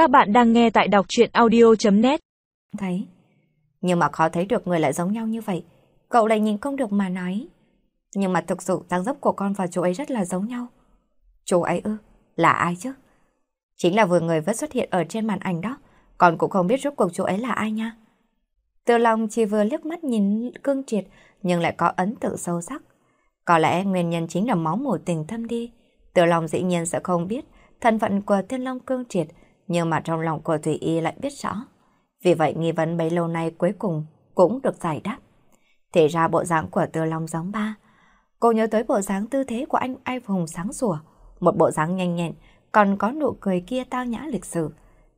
Các bạn đang nghe tại đọc chuyện audio.net Thấy. Nhưng mà khó thấy được người lại giống nhau như vậy. Cậu lại nhìn không được mà nói. Nhưng mà thực sự dáng dấp của con và chú ấy rất là giống nhau. Chú ấy ư? Là ai chứ? Chính là vừa người vẫn xuất hiện ở trên màn ảnh đó. Con cũng không biết rốt cuộc chú ấy là ai nha. Từ lòng chỉ vừa liếc mắt nhìn cương triệt, nhưng lại có ấn tượng sâu sắc. Có lẽ nguyên nhân chính là máu mủ tình thâm đi. Từ lòng dĩ nhiên sẽ không biết thân phận của thiên long cương triệt nhưng mà trong lòng của Thủy Y lại biết rõ. Vì vậy nghi vấn bấy lâu nay cuối cùng cũng được giải đáp. Thì ra bộ dáng của Tư Long giống ba. Cô nhớ tới bộ dáng tư thế của anh ai hùng sáng sủa, một bộ dáng nhanh nhẹn, còn có nụ cười kia tao nhã lịch sử.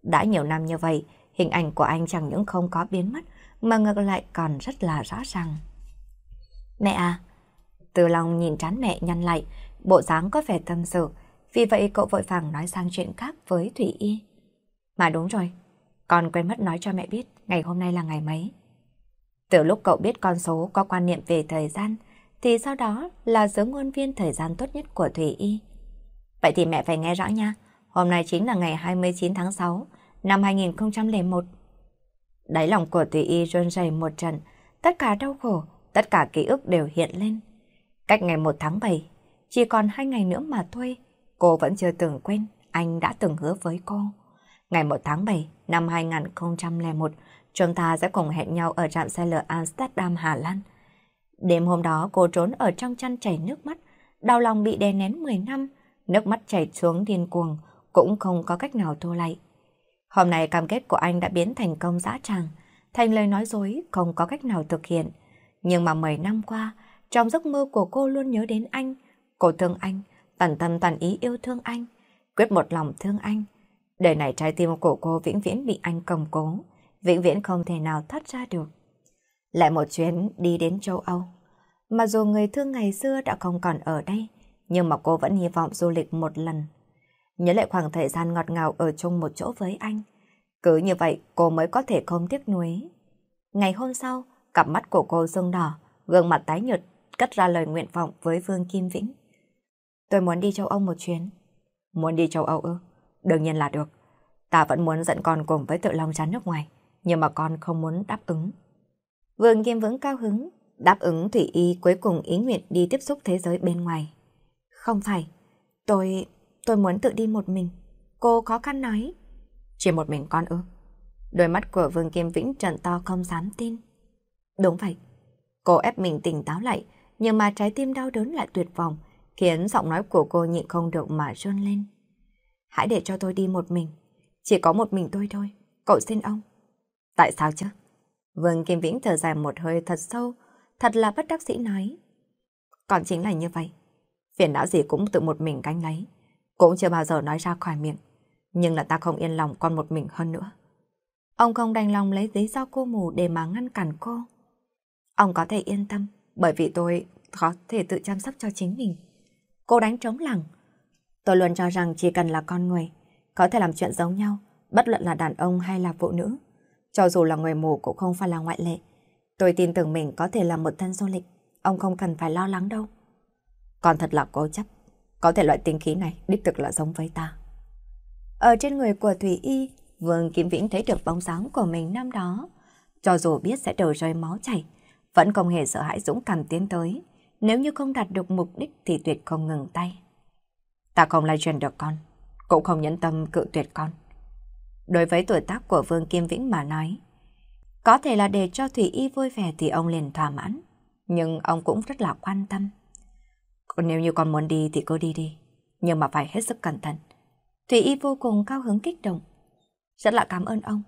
Đã nhiều năm như vậy, hình ảnh của anh chẳng những không có biến mất, mà ngược lại còn rất là rõ ràng. Mẹ à! Từ lòng nhìn trán mẹ nhăn lại, bộ dáng có vẻ tâm sự, vì vậy cậu vội vàng nói sang chuyện khác với Thủy Y. Mà đúng rồi, con quên mất nói cho mẹ biết ngày hôm nay là ngày mấy. Từ lúc cậu biết con số có quan niệm về thời gian, thì sau đó là giới ngôn viên thời gian tốt nhất của Thủy Y. Vậy thì mẹ phải nghe rõ nha, hôm nay chính là ngày 29 tháng 6 năm 2001. Đáy lòng của Thủy Y run rẩy một trận, tất cả đau khổ, tất cả ký ức đều hiện lên. Cách ngày 1 tháng 7, chỉ còn hai ngày nữa mà thôi, cô vẫn chưa từng quên anh đã từng hứa với cô. Ngày 1 tháng 7 năm 2001, chúng ta sẽ cùng hẹn nhau ở trạm xe lửa Amsterdam, Hà Lan. Đêm hôm đó cô trốn ở trong chăn chảy nước mắt, đau lòng bị đè nén 10 năm, nước mắt chảy xuống điên cuồng, cũng không có cách nào thu lại. Hôm nay cam kết của anh đã biến thành công dã tràng, thành lời nói dối không có cách nào thực hiện. Nhưng mà 10 năm qua, trong giấc mơ của cô luôn nhớ đến anh, cô thương anh, tận tâm tận ý yêu thương anh, quyết một lòng thương anh. Đời này trái tim của cô vĩnh viễn bị anh cầm cố, vĩnh viễn không thể nào thoát ra được. Lại một chuyến đi đến châu Âu. Mặc dù người thương ngày xưa đã không còn ở đây, nhưng mà cô vẫn hy vọng du lịch một lần. Nhớ lại khoảng thời gian ngọt ngào ở chung một chỗ với anh. Cứ như vậy cô mới có thể không tiếc nuối. Ngày hôm sau, cặp mắt của cô sưng đỏ, gương mặt tái nhợt, cất ra lời nguyện vọng với Vương Kim Vĩnh. Tôi muốn đi châu Âu một chuyến. Muốn đi châu Âu ư? Đương nhiên là được. Ta vẫn muốn dẫn con cùng với tự long ra nước ngoài, nhưng mà con không muốn đáp ứng. Vương Kim Vững cao hứng, đáp ứng Thủy Y cuối cùng ý nguyện đi tiếp xúc thế giới bên ngoài. Không phải, tôi... tôi muốn tự đi một mình. Cô khó khăn nói. Chỉ một mình con ư? Đôi mắt của Vương Kim Vĩnh trợn to không dám tin. Đúng vậy. Cô ép mình tỉnh táo lại, nhưng mà trái tim đau đớn lại tuyệt vọng, khiến giọng nói của cô nhịn không được mà run lên. Hãy để cho tôi đi một mình. Chỉ có một mình tôi thôi. Cậu xin ông. Tại sao chứ? Vương Kim Vĩnh thở dài một hơi thật sâu, thật là bất đắc sĩ nói. Còn chính là như vậy. Phiền não gì cũng tự một mình cánh lấy. Cũng chưa bao giờ nói ra khỏi miệng. Nhưng là ta không yên lòng con một mình hơn nữa. Ông không đành lòng lấy lý do cô mù để mà ngăn cản cô. Ông có thể yên tâm, bởi vì tôi có thể tự chăm sóc cho chính mình. Cô đánh trống lẳng. Tôi luôn cho rằng chỉ cần là con người, có thể làm chuyện giống nhau, bất luận là đàn ông hay là phụ nữ. Cho dù là người mù cũng không phải là ngoại lệ. Tôi tin tưởng mình có thể là một thân du lịch, ông không cần phải lo lắng đâu. Còn thật là cố chấp, có thể loại tinh khí này đích thực là giống với ta. Ở trên người của Thủy Y, Vương Kim Vĩnh thấy được bóng dáng của mình năm đó. Cho dù biết sẽ đổ rơi máu chảy, vẫn không hề sợ hãi dũng cảm tiến tới. Nếu như không đạt được mục đích thì tuyệt không ngừng tay. Ta không lay truyền được con, cũng không nhẫn tâm cự tuyệt con. Đối với tuổi tác của Vương Kim Vĩnh mà nói, có thể là để cho Thủy Y vui vẻ thì ông liền thỏa mãn, nhưng ông cũng rất là quan tâm. Còn nếu như con muốn đi thì cứ đi đi, nhưng mà phải hết sức cẩn thận. Thủy Y vô cùng cao hứng kích động. Rất là cảm ơn ông,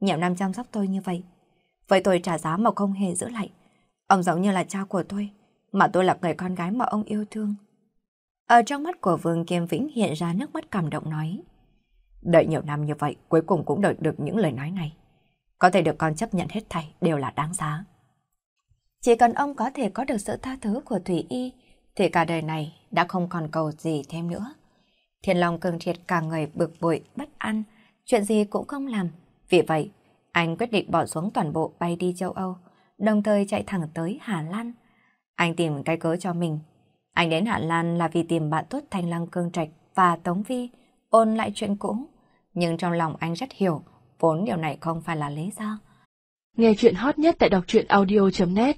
nhiều năm chăm sóc tôi như vậy. Vậy tôi trả giá mà không hề giữ lại. Ông giống như là cha của tôi, mà tôi là người con gái mà ông yêu thương. Ở trong mắt của Vương Kiêm Vĩnh hiện ra nước mắt cảm động nói. Đợi nhiều năm như vậy, cuối cùng cũng đợi được những lời nói này. Có thể được con chấp nhận hết thảy đều là đáng giá. Chỉ cần ông có thể có được sự tha thứ của Thủy Y, thì cả đời này đã không còn cầu gì thêm nữa. Thiên Long cường triệt cả người bực bội, bất an, chuyện gì cũng không làm. Vì vậy, anh quyết định bỏ xuống toàn bộ bay đi châu Âu, đồng thời chạy thẳng tới Hà Lan. Anh tìm cái cớ cho mình anh đến Hạ Lan là vì tìm bạn tốt Thanh Lăng Cương Trạch và Tống Vi ôn lại chuyện cũ. Nhưng trong lòng anh rất hiểu, vốn điều này không phải là lý do. Nghe chuyện hot nhất tại đọc truyện audio.net